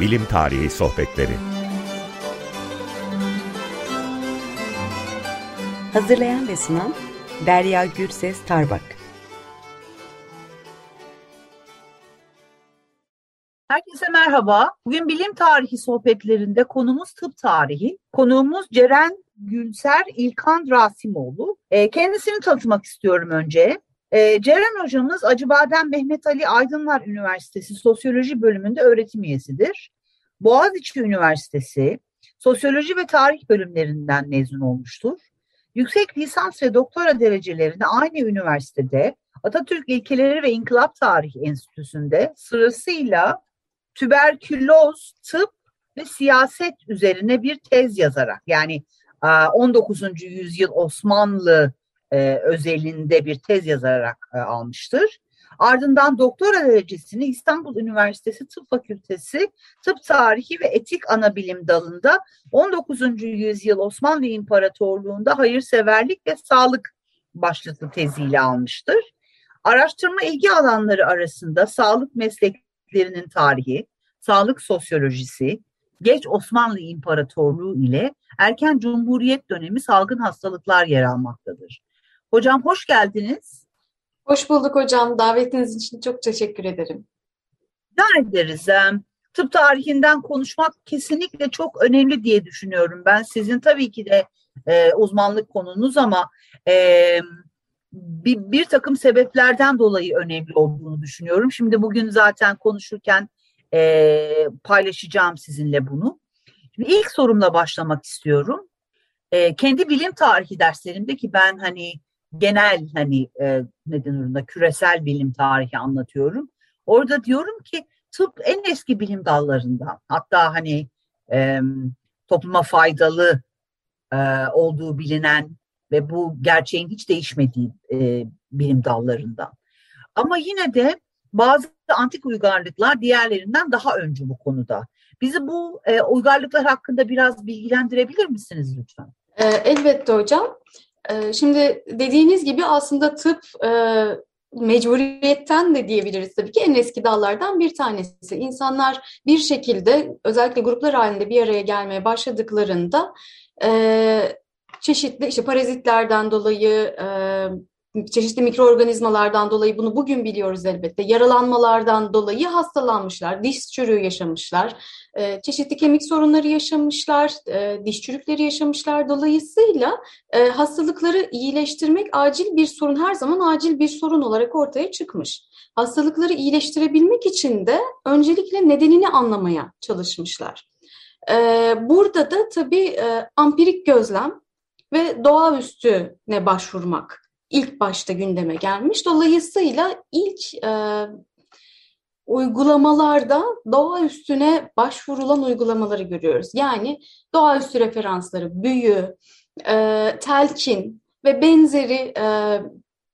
Bilim Tarihi Sohbetleri Hazırlayan ve sunan Derya Gürses Tarbak Herkese merhaba. Bugün bilim tarihi sohbetlerinde konumuz tıp tarihi. Konuğumuz Ceren Gülser İlkan Rasimoğlu. E, kendisini tanıtmak istiyorum önce. E, Ceren hocamız Acıbadem Mehmet Ali Aydınlar Üniversitesi Sosyoloji bölümünde öğretim üyesidir. Boğaziçi Üniversitesi Sosyoloji ve Tarih bölümlerinden mezun olmuştur. Yüksek lisans ve doktora derecelerini aynı üniversitede Atatürk İlkeleri ve İnkılap Tarihi Enstitüsü'nde sırasıyla tüberküloz, tıp ve siyaset üzerine bir tez yazarak yani 19. yüzyıl Osmanlı e, özelinde bir tez yazarak e, almıştır. Ardından doktora derecesini İstanbul Üniversitesi Tıp Fakültesi Tıp Tarihi ve Etik Anabilim dalında 19. yüzyıl Osmanlı İmparatorluğu'nda hayırseverlik ve sağlık başlıklı teziyle almıştır. Araştırma ilgi alanları arasında sağlık mesleklerinin tarihi, sağlık sosyolojisi, geç Osmanlı İmparatorluğu ile erken Cumhuriyet dönemi salgın hastalıklar yer almaktadır. Hocam hoş geldiniz. Hoş bulduk hocam. Davetiniz için çok teşekkür ederim. Ne ederiz. Tıp tarihinden konuşmak kesinlikle çok önemli diye düşünüyorum. Ben sizin tabii ki de e, uzmanlık konunuz ama e, bir, bir takım sebeplerden dolayı önemli olduğunu düşünüyorum. Şimdi bugün zaten konuşurken e, paylaşacağım sizinle bunu. Şimdi ilk sorumla başlamak istiyorum. E, kendi bilim tarihi derslerimde ki ben hani genel hani e, neden orunda küresel bilim tarihi anlatıyorum. Orada diyorum ki tıp en eski bilim dallarından. Hatta hani e, topluma faydalı e, olduğu bilinen ve bu gerçeğin hiç değişmediği e, bilim dallarından. Ama yine de bazı antik uygarlıklar diğerlerinden daha öncü bu konuda. Bizi bu e, uygarlıklar hakkında biraz bilgilendirebilir misiniz lütfen? E, elbette hocam. E, şimdi dediğiniz gibi aslında tıp e, mecburiyetten de diyebiliriz tabii ki en eski dallardan bir tanesi. İnsanlar bir şekilde özellikle gruplar halinde bir araya gelmeye başladıklarında e, çeşitli işte parazitlerden dolayı, e, çeşitli mikroorganizmalardan dolayı bunu bugün biliyoruz elbette. Yaralanmalardan dolayı hastalanmışlar, diş çürüğü yaşamışlar, e, çeşitli kemik sorunları yaşamışlar, e, diş çürükleri yaşamışlar. Dolayısıyla e, hastalıkları iyileştirmek acil bir sorun, her zaman acil bir sorun olarak ortaya çıkmış. Hastalıkları iyileştirebilmek için de öncelikle nedenini anlamaya çalışmışlar. Burada da tabii ampirik gözlem ve doğaüstüne başvurmak ilk başta gündeme gelmiş. Dolayısıyla ilk e, uygulamalarda doğa üstüne başvurulan uygulamaları görüyoruz. Yani doğaüstü referansları, büyü, e, telkin ve benzeri e,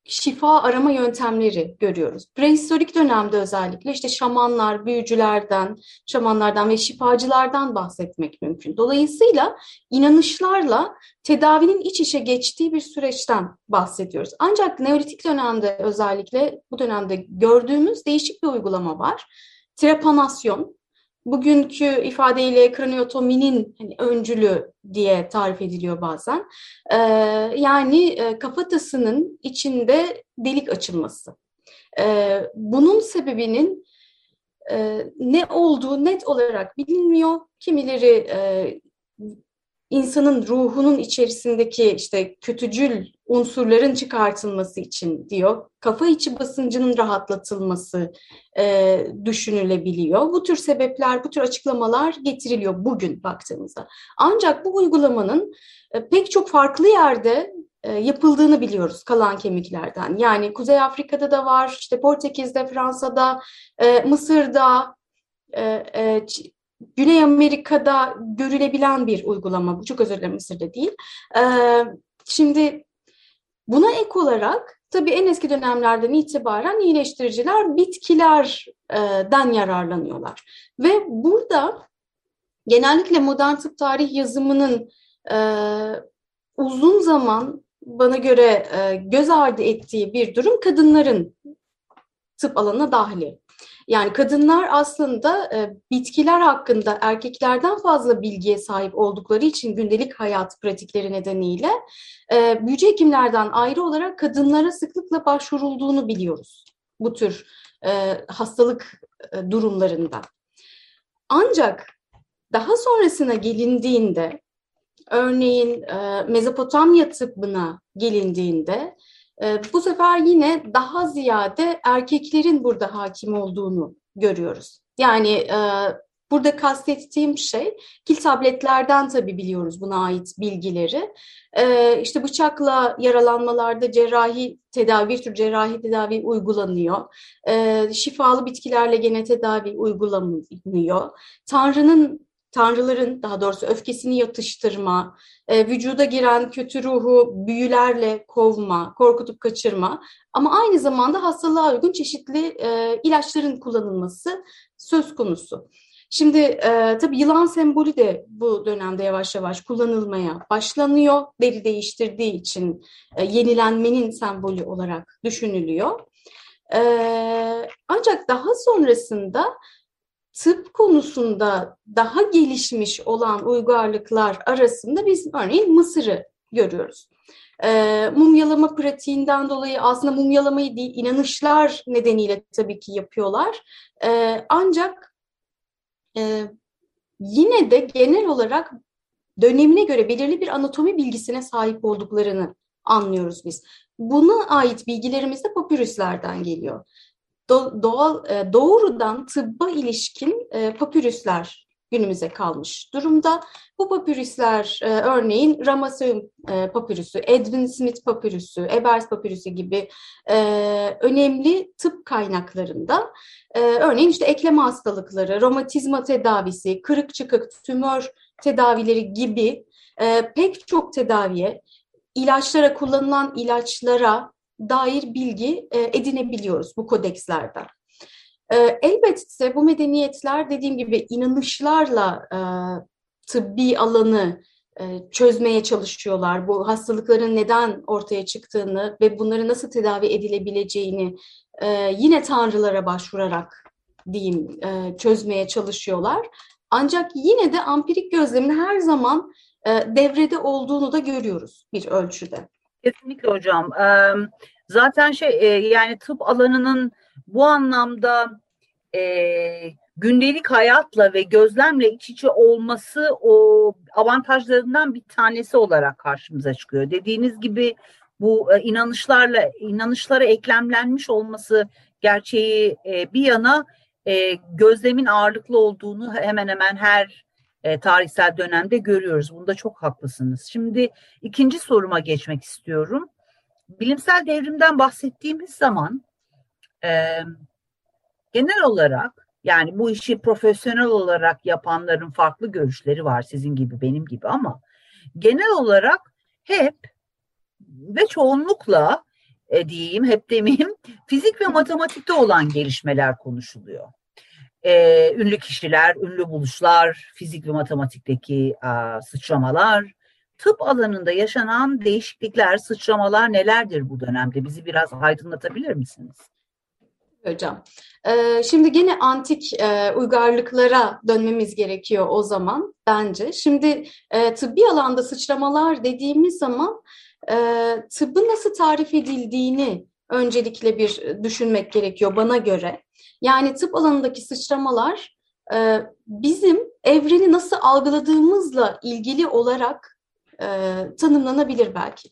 şifa arama yöntemleri görüyoruz. Prehistorik dönemde özellikle işte şamanlar, büyücülerden, şamanlardan ve şifacılardan bahsetmek mümkün. Dolayısıyla inanışlarla tedavinin iç içe geçtiği bir süreçten bahsediyoruz. Ancak Neolitik dönemde özellikle bu dönemde gördüğümüz değişik bir uygulama var. Trepanasyon, bugünkü ifadeyle kraniotominin hani öncülü diye tarif ediliyor bazen. Ee, yani e, kafatasının içinde delik açılması. Ee, bunun sebebinin e, ne olduğu net olarak bilinmiyor. Kimileri e, insanın ruhunun içerisindeki işte kötücül unsurların çıkartılması için diyor. Kafa içi basıncının rahatlatılması e, düşünülebiliyor. Bu tür sebepler, bu tür açıklamalar getiriliyor bugün baktığımızda. Ancak bu uygulamanın e, pek çok farklı yerde e, yapıldığını biliyoruz kalan kemiklerden. Yani Kuzey Afrika'da da var, işte Portekiz'de, Fransa'da, e, Mısır'da, e, e, Güney Amerika'da görülebilen bir uygulama bu. Çok özür dilerim Mısır'da değil. Ee, şimdi buna ek olarak tabii en eski dönemlerden itibaren iyileştiriciler bitkilerden yararlanıyorlar. Ve burada genellikle modern tıp tarih yazımının e, uzun zaman bana göre e, göz ardı ettiği bir durum kadınların tıp alanına dahili. Yani kadınlar aslında e, bitkiler hakkında erkeklerden fazla bilgiye sahip oldukları için gündelik hayat pratikleri nedeniyle e, büyücü hekimlerden ayrı olarak kadınlara sıklıkla başvurulduğunu biliyoruz bu tür e, hastalık e, durumlarında. Ancak daha sonrasına gelindiğinde, örneğin e, Mezopotamya tıbbına gelindiğinde, bu sefer yine daha ziyade erkeklerin burada hakim olduğunu görüyoruz. Yani e, Burada kastettiğim şey kil tabletlerden tabii biliyoruz buna ait bilgileri. Ee, işte bıçakla yaralanmalarda cerrahi tedavi, bir tür cerrahi tedavi uygulanıyor. Ee, şifalı bitkilerle gene tedavi uygulanıyor. Tanrı'nın tanrıların daha doğrusu öfkesini yatıştırma, e, vücuda giren kötü ruhu büyülerle kovma, korkutup kaçırma ama aynı zamanda hastalığa uygun çeşitli e, ilaçların kullanılması söz konusu. Şimdi e, tabii yılan sembolü de bu dönemde yavaş yavaş kullanılmaya başlanıyor. Deri değiştirdiği için e, yenilenmenin sembolü olarak düşünülüyor. E, ancak daha sonrasında tıp konusunda daha gelişmiş olan uygarlıklar arasında biz örneğin Mısır'ı görüyoruz. E, mumyalama pratiğinden dolayı aslında mumyalamayı değil inanışlar nedeniyle tabii ki yapıyorlar. E, ancak e, yine de genel olarak dönemine göre belirli bir anatomi bilgisine sahip olduklarını anlıyoruz biz. Buna ait bilgilerimiz de papürüslerden geliyor. Do doğal e, doğrudan tıbba ilişkin e, papürüsler günümüze kalmış durumda. Bu papürüsler e, örneğin Ramazan e, papürüsü, Edwin Smith papürüsü, Ebers papürüsü gibi e, önemli tıp kaynaklarında örneğin işte eklem hastalıkları, romatizma tedavisi, kırık çıkık, tümör tedavileri gibi pek çok tedaviye, ilaçlara kullanılan ilaçlara dair bilgi e, edinebiliyoruz bu kodekslerden. E, elbette bu medeniyetler dediğim gibi inanışlarla e, tıbbi alanı e, çözmeye çalışıyorlar. Bu hastalıkların neden ortaya çıktığını ve bunları nasıl tedavi edilebileceğini yine tanrılara başvurarak diyeyim çözmeye çalışıyorlar. Ancak yine de ampirik gözlemin her zaman devrede olduğunu da görüyoruz bir ölçüde. Kesinlikle hocam. Zaten şey yani tıp alanının bu anlamda gündelik hayatla ve gözlemle iç içe olması o avantajlarından bir tanesi olarak karşımıza çıkıyor. Dediğiniz gibi bu inanışlarla inanışlara eklemlenmiş olması gerçeği bir yana gözlemin ağırlıklı olduğunu hemen hemen her e, tarihsel dönemde görüyoruz. Bunda çok haklısınız. Şimdi ikinci soruma geçmek istiyorum. Bilimsel devrimden bahsettiğimiz zaman e, genel olarak yani bu işi profesyonel olarak yapanların farklı görüşleri var sizin gibi benim gibi ama genel olarak hep ve çoğunlukla e, diyeyim hep demeyeyim fizik ve matematikte olan gelişmeler konuşuluyor. E, ünlü kişiler, ünlü buluşlar, fizik ve matematikteki a, sıçramalar, tıp alanında yaşanan değişiklikler, sıçramalar nelerdir bu dönemde? Bizi biraz aydınlatabilir misiniz? Hocam, ee, şimdi gene antik e, uygarlıklara dönmemiz gerekiyor o zaman bence. Şimdi e, tıbbi alanda sıçramalar dediğimiz zaman e, tıbbın nasıl tarif edildiğini öncelikle bir düşünmek gerekiyor bana göre. Yani tıp alanındaki sıçramalar e, bizim evreni nasıl algıladığımızla ilgili olarak e, tanımlanabilir belki.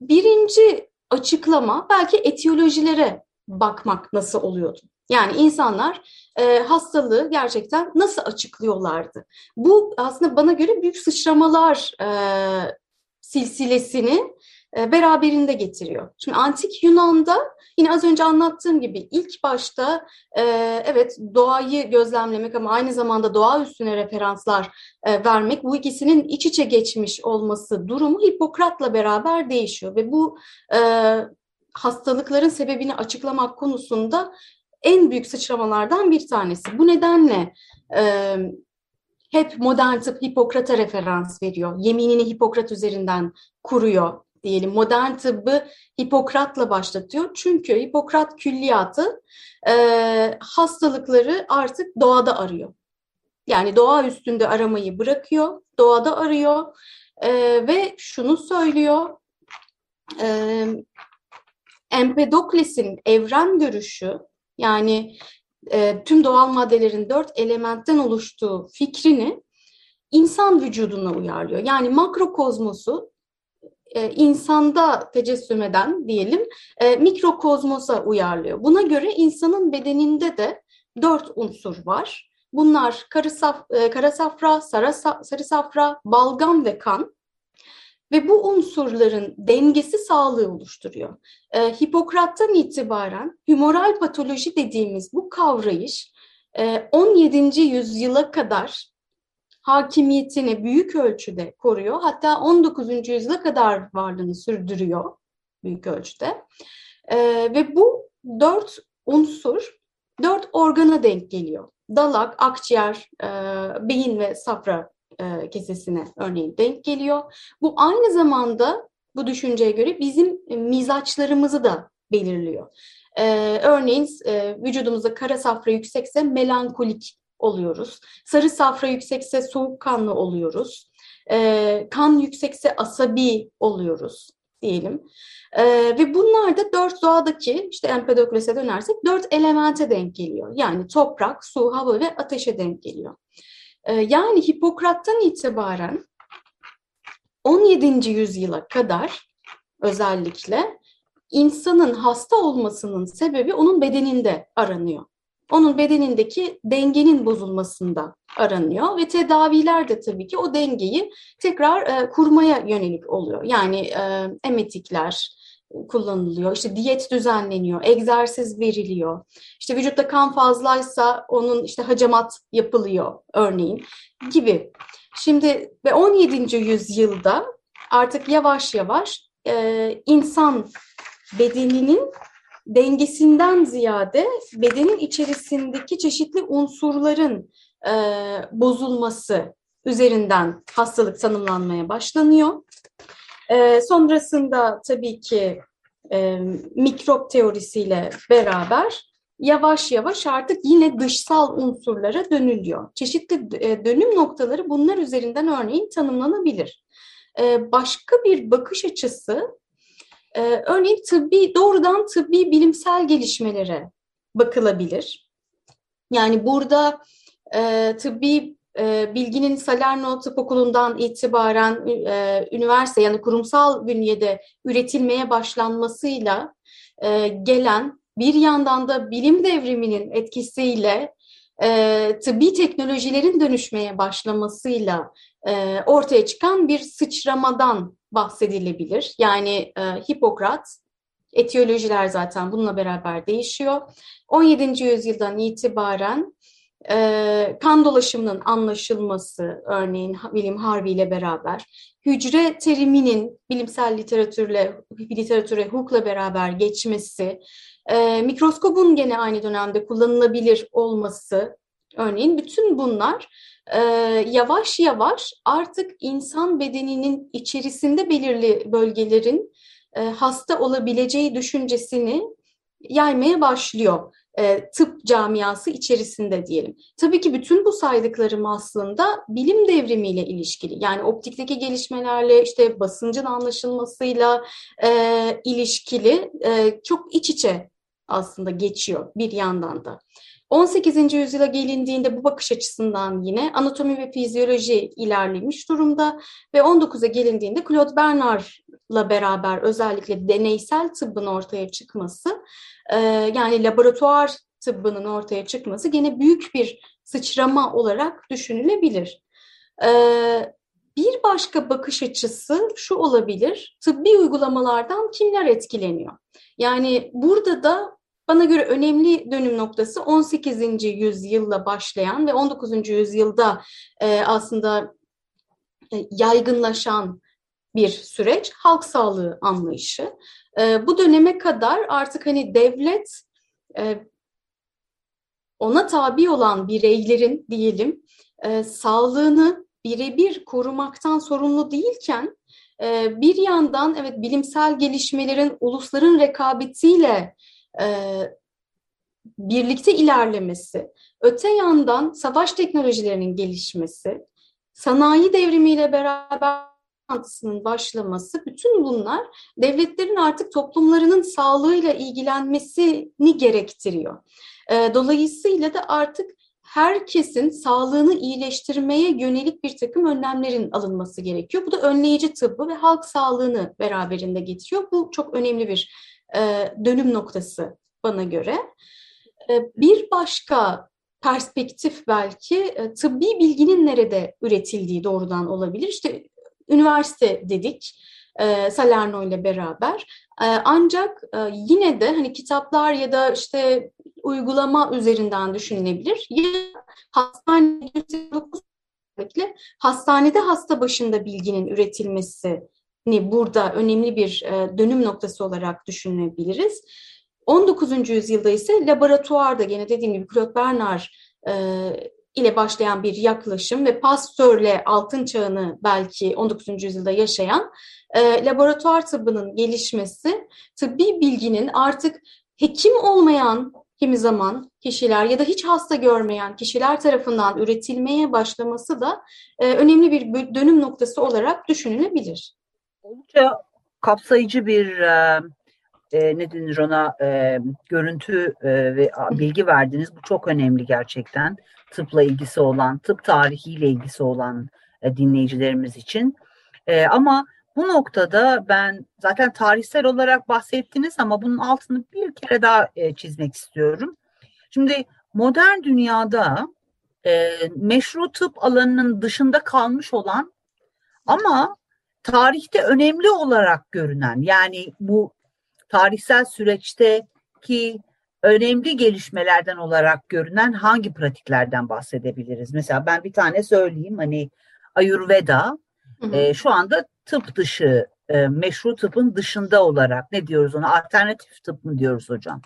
Birinci açıklama belki etiyolojilere bakmak nasıl oluyordu. Yani insanlar e, hastalığı gerçekten nasıl açıklıyorlardı? Bu aslında bana göre büyük sıçramalar e, silsilesini beraberinde getiriyor. Şimdi antik Yunan'da yine az önce anlattığım gibi ilk başta e, evet doğayı gözlemlemek ama aynı zamanda doğa üstüne referanslar e, vermek bu ikisinin iç içe geçmiş olması durumu Hipokrat'la beraber değişiyor ve bu hastalıkların sebebini açıklamak konusunda en büyük sıçramalardan bir tanesi. Bu nedenle hep modern tıp Hipokrat'a referans veriyor. Yeminini Hipokrat üzerinden kuruyor diyelim modern tıbbı Hipokrat'la başlatıyor. Çünkü Hipokrat külliyatı e, hastalıkları artık doğada arıyor. Yani doğa üstünde aramayı bırakıyor, doğada arıyor e, ve şunu söylüyor. E, Empedokles'in evren görüşü yani e, tüm doğal maddelerin dört elementten oluştuğu fikrini insan vücuduna uyarlıyor. Yani makrokozmosu e, insanda tecessüm eden diyelim e, mikrokozmosa uyarlıyor. Buna göre insanın bedeninde de dört unsur var. Bunlar karı saf, e, kara safra, sarı, sarı safra, balgam ve kan. Ve bu unsurların dengesi sağlığı oluşturuyor. E, Hipokrat'tan itibaren humoral patoloji dediğimiz bu kavrayış e, 17. yüzyıla kadar hakimiyetini büyük ölçüde koruyor. Hatta 19. yüzyıla kadar varlığını sürdürüyor büyük ölçüde. E, ve bu dört unsur dört organa denk geliyor. Dalak, akciğer, e, beyin ve safra e, kesesine örneğin denk geliyor. Bu aynı zamanda bu düşünceye göre bizim mizaçlarımızı da belirliyor. E, örneğin e, vücudumuzda kara safra yüksekse melankolik oluyoruz. Sarı safra yüksekse soğukkanlı oluyoruz. E, kan yüksekse asabi oluyoruz diyelim. E, ve bunlar da dört doğadaki işte Empedokles'e dönersek dört elemente denk geliyor. Yani toprak, su, hava ve ateşe denk geliyor. E, yani Hipokrat'tan itibaren 17. yüzyıla kadar özellikle insanın hasta olmasının sebebi onun bedeninde aranıyor onun bedenindeki dengenin bozulmasında aranıyor ve tedaviler de tabii ki o dengeyi tekrar e, kurmaya yönelik oluyor. Yani e, emetikler kullanılıyor, işte diyet düzenleniyor, egzersiz veriliyor. İşte vücutta kan fazlaysa onun işte hacamat yapılıyor örneğin gibi. Şimdi ve 17. yüzyılda artık yavaş yavaş e, insan bedeninin dengesinden ziyade bedenin içerisindeki çeşitli unsurların e, bozulması üzerinden hastalık tanımlanmaya başlanıyor. E, sonrasında tabii ki e, mikrop teorisiyle beraber yavaş yavaş artık yine dışsal unsurlara dönülüyor. Çeşitli e, dönüm noktaları bunlar üzerinden örneğin tanımlanabilir. E, başka bir bakış açısı ee, örneğin tıbbi doğrudan tıbbi bilimsel gelişmelere bakılabilir. Yani burada e, tıbbi e, bilginin Salerno Tıp Okulu'ndan itibaren e, üniversite yani kurumsal bünyede üretilmeye başlanmasıyla e, gelen bir yandan da bilim devriminin etkisiyle e, tıbbi teknolojilerin dönüşmeye başlamasıyla e, ortaya çıkan bir sıçramadan bahsedilebilir. Yani e, Hipokrat, etiyolojiler zaten bununla beraber değişiyor. 17. yüzyıldan itibaren e, kan dolaşımının anlaşılması, örneğin William Harvey ile beraber, hücre teriminin bilimsel literatürle, literatüre, hukukla beraber geçmesi, e, mikroskobun gene aynı dönemde kullanılabilir olması, örneğin bütün bunlar e, yavaş yavaş artık insan bedeninin içerisinde belirli bölgelerin e, hasta olabileceği düşüncesini yaymaya başlıyor e, tıp camiası içerisinde diyelim. Tabii ki bütün bu saydıklarım aslında bilim devrimiyle ilişkili. Yani optikteki gelişmelerle işte basıncın anlaşılmasıyla e, ilişkili e, çok iç içe aslında geçiyor bir yandan da. 18. yüzyıla gelindiğinde bu bakış açısından yine anatomi ve fizyoloji ilerlemiş durumda ve 19'a gelindiğinde Claude Bernard'la beraber özellikle deneysel tıbbın ortaya çıkması e, yani laboratuvar tıbbının ortaya çıkması gene büyük bir sıçrama olarak düşünülebilir. E, bir başka bakış açısı şu olabilir, tıbbi uygulamalardan kimler etkileniyor? Yani burada da bana göre önemli dönüm noktası 18. yüzyılla başlayan ve 19. yüzyılda e, aslında e, yaygınlaşan bir süreç halk sağlığı anlayışı. E, bu döneme kadar artık hani devlet e, ona tabi olan bireylerin diyelim e, sağlığını birebir korumaktan sorumlu değilken e, bir yandan evet bilimsel gelişmelerin ulusların rekabetiyle birlikte ilerlemesi, öte yandan savaş teknolojilerinin gelişmesi, sanayi devrimiyle beraber toplantısının başlaması, bütün bunlar devletlerin artık toplumlarının sağlığıyla ilgilenmesini gerektiriyor. Dolayısıyla da artık herkesin sağlığını iyileştirmeye yönelik bir takım önlemlerin alınması gerekiyor. Bu da önleyici tıbbı ve halk sağlığını beraberinde getiriyor. Bu çok önemli bir e, dönüm noktası bana göre. E, bir başka perspektif belki e, tıbbi bilginin nerede üretildiği doğrudan olabilir. İşte üniversite dedik. Salerno ile beraber. Ancak yine de hani kitaplar ya da işte uygulama üzerinden düşünülebilir. Ya hastane hastanede hasta başında bilginin üretilmesini burada önemli bir e, dönüm noktası olarak düşünebiliriz. 19. yüzyılda ise laboratuvarda gene dediğim gibi Claude Bernard e, ile başlayan bir yaklaşım ve Pasteur'le altın çağını belki 19. yüzyılda yaşayan e, laboratuvar tıbbının gelişmesi, tıbbi bilginin artık hekim olmayan kimi zaman kişiler ya da hiç hasta görmeyen kişiler tarafından üretilmeye başlaması da önemli bir dönüm noktası olarak düşünülebilir. Oldukça kapsayıcı bir e, e, ne denir ona e, görüntü e, ve bilgi verdiniz. Bu çok önemli gerçekten. Tıpla ilgisi olan, tıp tarihiyle ilgisi olan e, dinleyicilerimiz için. E, ama bu noktada ben zaten tarihsel olarak bahsettiniz ama bunun altını bir kere daha e, çizmek istiyorum. Şimdi modern dünyada e, meşru tıp alanının dışında kalmış olan ama tarihte önemli olarak görünen yani bu tarihsel süreçteki önemli gelişmelerden olarak görünen hangi pratiklerden bahsedebiliriz? Mesela ben bir tane söyleyeyim hani Ayurveda hı hı. E, şu anda tıp dışı, e, meşru tıpın dışında olarak ne diyoruz ona? Alternatif tıp mı diyoruz hocam?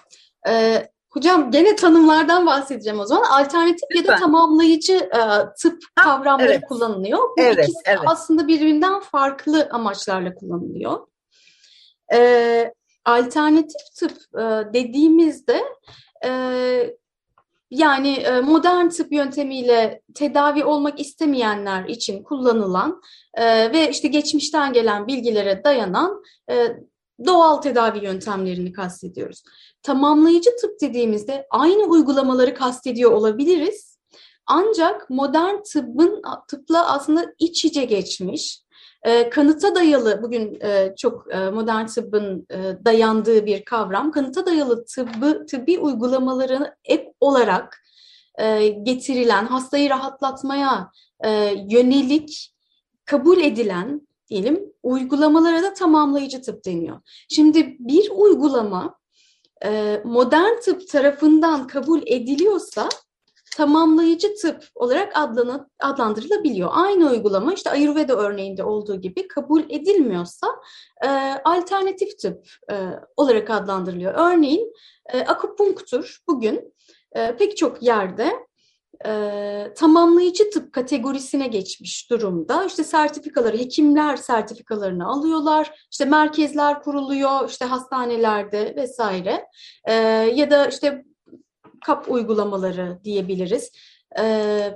Ee, hocam gene tanımlardan bahsedeceğim o zaman. Alternatif Lütfen. ya da tamamlayıcı e, tıp ha, kavramları evet. kullanılıyor. Bu evet, ikisi evet. aslında birbirinden farklı amaçlarla kullanılıyor. Ee, alternatif tıp e, dediğimizde e, yani e, modern tıp yöntemiyle tedavi olmak istemeyenler için kullanılan e, ve işte geçmişten gelen bilgilere dayanan e, doğal tedavi yöntemlerini kastediyoruz. Tamamlayıcı tıp dediğimizde aynı uygulamaları kastediyor olabiliriz. Ancak modern tıbbın tıpla aslında iç içe geçmiş, e, kanıta dayalı, bugün e, çok e, modern tıbbın dayandığı bir kavram, kanıta dayalı tıbbı, tıbbi uygulamalarını ek olarak getirilen, hastayı rahatlatmaya yönelik kabul edilen diyelim uygulamalara da tamamlayıcı tıp deniyor. Şimdi bir uygulama e, modern tıp tarafından kabul ediliyorsa tamamlayıcı tıp olarak adlandırılabiliyor. Aynı uygulama işte Ayurveda örneğinde olduğu gibi kabul edilmiyorsa e, alternatif tıp e, olarak adlandırılıyor. Örneğin e, akupunktur bugün e, pek çok yerde e, tamamlayıcı tıp kategorisine geçmiş durumda. İşte sertifikaları, hekimler sertifikalarını alıyorlar. İşte merkezler kuruluyor, işte hastanelerde vesaire. E, ya da işte kap uygulamaları diyebiliriz. E,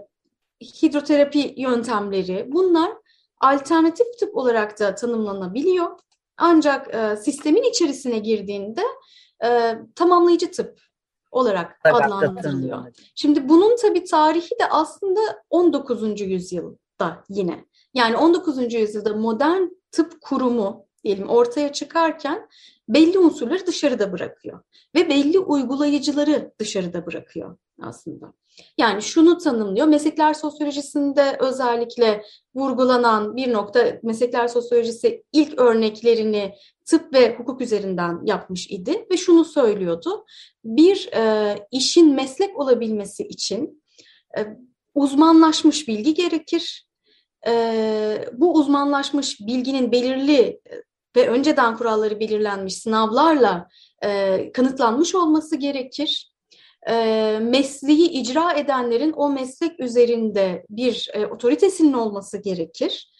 hidroterapi yöntemleri bunlar alternatif tıp olarak da tanımlanabiliyor. Ancak e, sistemin içerisine girdiğinde e, tamamlayıcı tıp olarak adlandırılıyor. Şimdi bunun tabii tarihi de aslında 19. yüzyılda yine. Yani 19. yüzyılda modern tıp kurumu diyelim ortaya çıkarken belli unsurları dışarıda bırakıyor ve belli uygulayıcıları dışarıda bırakıyor aslında. Yani şunu tanımlıyor. Meslekler sosyolojisinde özellikle vurgulanan bir nokta meslekler sosyolojisi ilk örneklerini tıp ve hukuk üzerinden yapmış idi ve şunu söylüyordu. Bir e, işin meslek olabilmesi için e, uzmanlaşmış bilgi gerekir. E, bu uzmanlaşmış bilginin belirli ve önceden kuralları belirlenmiş sınavlarla e, kanıtlanmış olması gerekir. E, mesleği icra edenlerin o meslek üzerinde bir e, otoritesinin olması gerekir.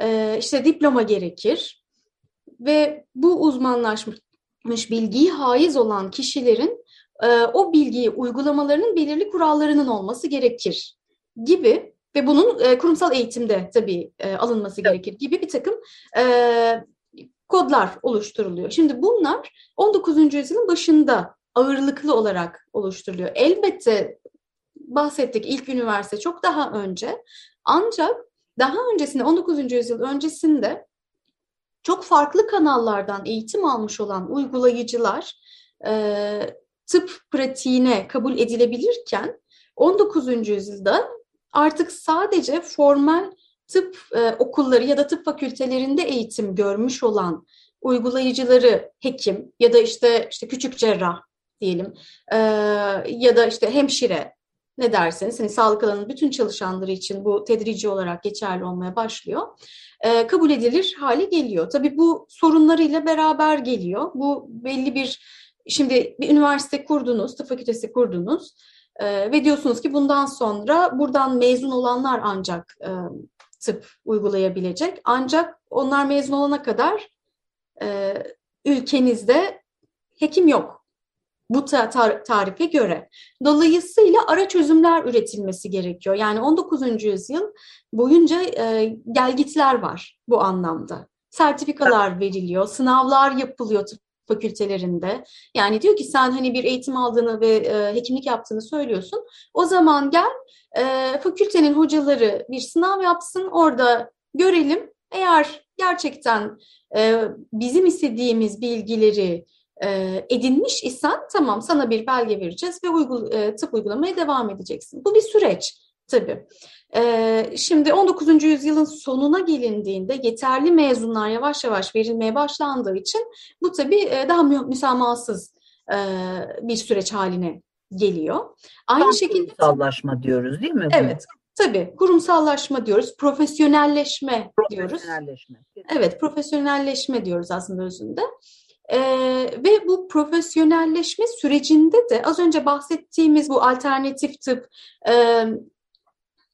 e, işte diploma gerekir ve bu uzmanlaşmış bilgiyi haiz olan kişilerin e, o bilgiyi uygulamalarının belirli kurallarının olması gerekir gibi ve bunun e, kurumsal eğitimde tabii e, alınması evet. gerekir gibi bir takım e, kodlar oluşturuluyor. Şimdi bunlar 19. yüzyılın başında ağırlıklı olarak oluşturuluyor. Elbette bahsettik ilk üniversite çok daha önce ancak daha öncesinde 19. yüzyıl öncesinde çok farklı kanallardan eğitim almış olan uygulayıcılar e, tıp pratiğine kabul edilebilirken 19. yüzyılda artık sadece formal tıp e, okulları ya da tıp fakültelerinde eğitim görmüş olan uygulayıcıları hekim ya da işte işte küçük cerrah diyelim e, ya da işte hemşire ne derseniz hani sağlık alanının bütün çalışanları için bu tedrici olarak geçerli olmaya başlıyor. E, kabul edilir hale geliyor. Tabii bu sorunlarıyla beraber geliyor. Bu belli bir şimdi bir üniversite kurdunuz, tıp fakültesi kurdunuz e, ve diyorsunuz ki bundan sonra buradan mezun olanlar ancak e, tıp uygulayabilecek. Ancak onlar mezun olana kadar e, ülkenizde hekim yok bu tar tarife göre. Dolayısıyla ara çözümler üretilmesi gerekiyor. Yani 19. yüzyıl boyunca e, gelgitler var bu anlamda. Sertifikalar veriliyor, sınavlar yapılıyor tıp fakültelerinde. Yani diyor ki sen hani bir eğitim aldığını ve e, hekimlik yaptığını söylüyorsun. O zaman gel e, fakültenin hocaları bir sınav yapsın, orada görelim. Eğer gerçekten e, bizim istediğimiz bilgileri e, edinmiş isen tamam sana bir belge vereceğiz ve uygul, e, tıp uygulamaya devam edeceksin. Bu bir süreç tabii. E, şimdi 19. yüzyılın sonuna gelindiğinde yeterli mezunlar yavaş yavaş verilmeye başlandığı için bu tabii e, daha mü müsamahasız e, bir süreç haline geliyor. Aynı Tam şekilde kurumsallaşma diyoruz değil mi? Evet. Tabii kurumsallaşma diyoruz, profesyonelleşme, profesyonelleşme diyoruz. Evet, profesyonelleşme diyoruz aslında özünde. E, ve bu profesyonelleşme sürecinde de az önce bahsettiğimiz bu alternatif tıp, e,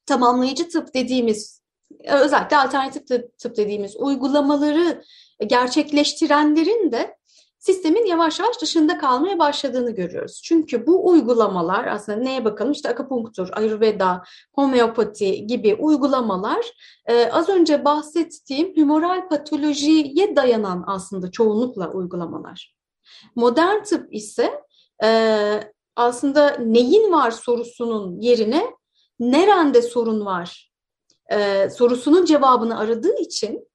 tamamlayıcı tıp dediğimiz, özellikle alternatif tıp dediğimiz uygulamaları gerçekleştirenlerin de sistemin yavaş yavaş dışında kalmaya başladığını görüyoruz. Çünkü bu uygulamalar aslında neye bakalım işte akupunktur, ayurveda, homeopati gibi uygulamalar e, az önce bahsettiğim humoral patolojiye dayanan aslında çoğunlukla uygulamalar. Modern tıp ise e, aslında neyin var sorusunun yerine nerede sorun var e, sorusunun cevabını aradığı için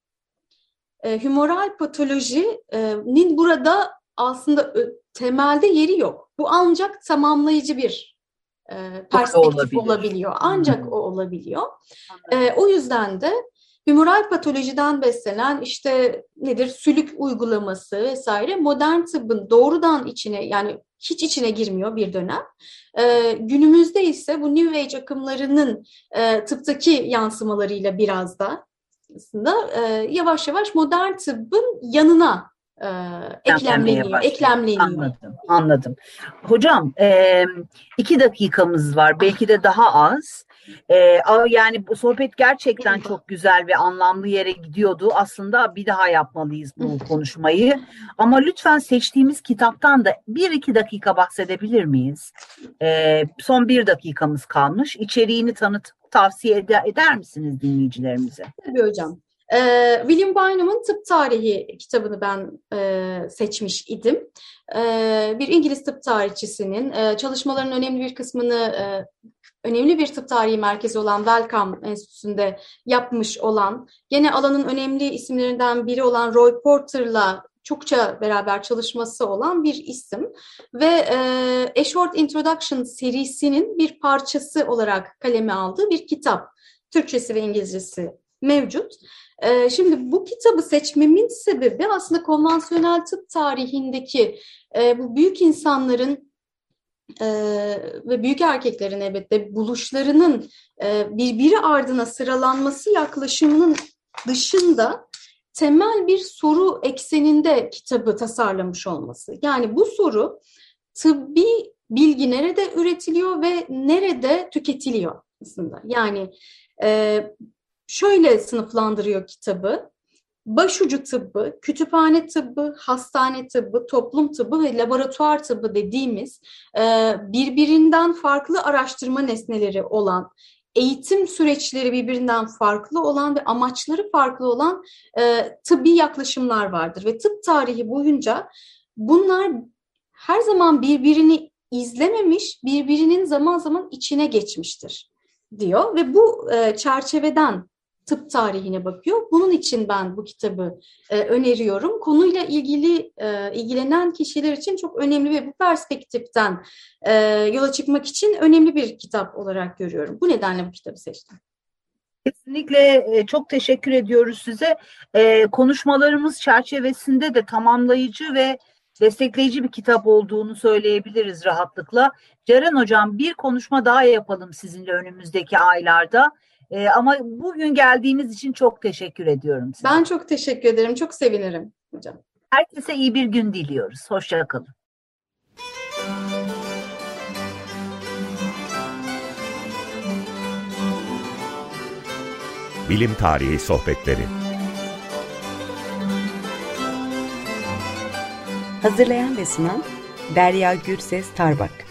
e, humoral patolojinin burada aslında temelde yeri yok. Bu ancak tamamlayıcı bir e, perspektif olabiliyor. Ancak hmm. o olabiliyor. E, o yüzden de humoral patolojiden beslenen işte nedir sülük uygulaması vesaire modern tıbbın doğrudan içine yani hiç içine girmiyor bir dönem. E, günümüzde ise bu New Age akımlarının e, tıptaki yansımalarıyla biraz da aslında e, yavaş yavaş modern tıbbın yanına e, eklemleniyor, eklemleniyor. Anladım, anladım. Hocam e, iki dakikamız var, belki de daha az. E, yani bu sohbet gerçekten çok güzel ve anlamlı yere gidiyordu. Aslında bir daha yapmalıyız bu konuşmayı. Ama lütfen seçtiğimiz kitaptan da bir iki dakika bahsedebilir miyiz? E, son bir dakikamız kalmış. İçeriğini tanıt tavsiye eder, eder misiniz dinleyicilerimize? Tabii hocam. Ee, William Bynum'un Tıp Tarihi kitabını ben e, seçmiş idim. E, bir İngiliz tıp tarihçisinin e, çalışmalarının önemli bir kısmını e, önemli bir tıp tarihi merkezi olan Wellcome Enstitüsü'nde yapmış olan, gene alanın önemli isimlerinden biri olan Roy Porter'la çokça beraber çalışması olan bir isim ve e, A Short Introduction serisinin bir parçası olarak kaleme aldığı bir kitap. Türkçesi ve İngilizcesi mevcut. E, şimdi bu kitabı seçmemin sebebi aslında konvansiyonel tıp tarihindeki e, bu büyük insanların e, ve büyük erkeklerin elbette buluşlarının e, birbiri ardına sıralanması yaklaşımının dışında temel bir soru ekseninde kitabı tasarlamış olması. Yani bu soru tıbbi bilgi nerede üretiliyor ve nerede tüketiliyor aslında. Yani e, şöyle sınıflandırıyor kitabı. Başucu tıbbı, kütüphane tıbbı, hastane tıbbı, toplum tıbbı ve laboratuvar tıbbı dediğimiz e, birbirinden farklı araştırma nesneleri olan, eğitim süreçleri birbirinden farklı olan ve amaçları farklı olan e, tıbbi yaklaşımlar vardır. Ve tıp tarihi boyunca bunlar her zaman birbirini izlememiş, birbirinin zaman zaman içine geçmiştir diyor ve bu e, çerçeveden tıp tarihine bakıyor. Bunun için ben bu kitabı e, öneriyorum. Konuyla ilgili e, ilgilenen kişiler için çok önemli ve bu perspektiften e, yola çıkmak için önemli bir kitap olarak görüyorum. Bu nedenle bu kitabı seçtim. Kesinlikle e, çok teşekkür ediyoruz size. E, konuşmalarımız çerçevesinde de tamamlayıcı ve destekleyici bir kitap olduğunu söyleyebiliriz rahatlıkla. Ceren Hocam bir konuşma daha yapalım sizinle önümüzdeki aylarda. Ee, ama bugün geldiğiniz için çok teşekkür ediyorum size. Ben çok teşekkür ederim. Çok sevinirim hocam. Herkese iyi bir gün diliyoruz. Hoşçakalın. Bilim Tarihi Sohbetleri Hazırlayan ve sunan Derya Gürses Tarbak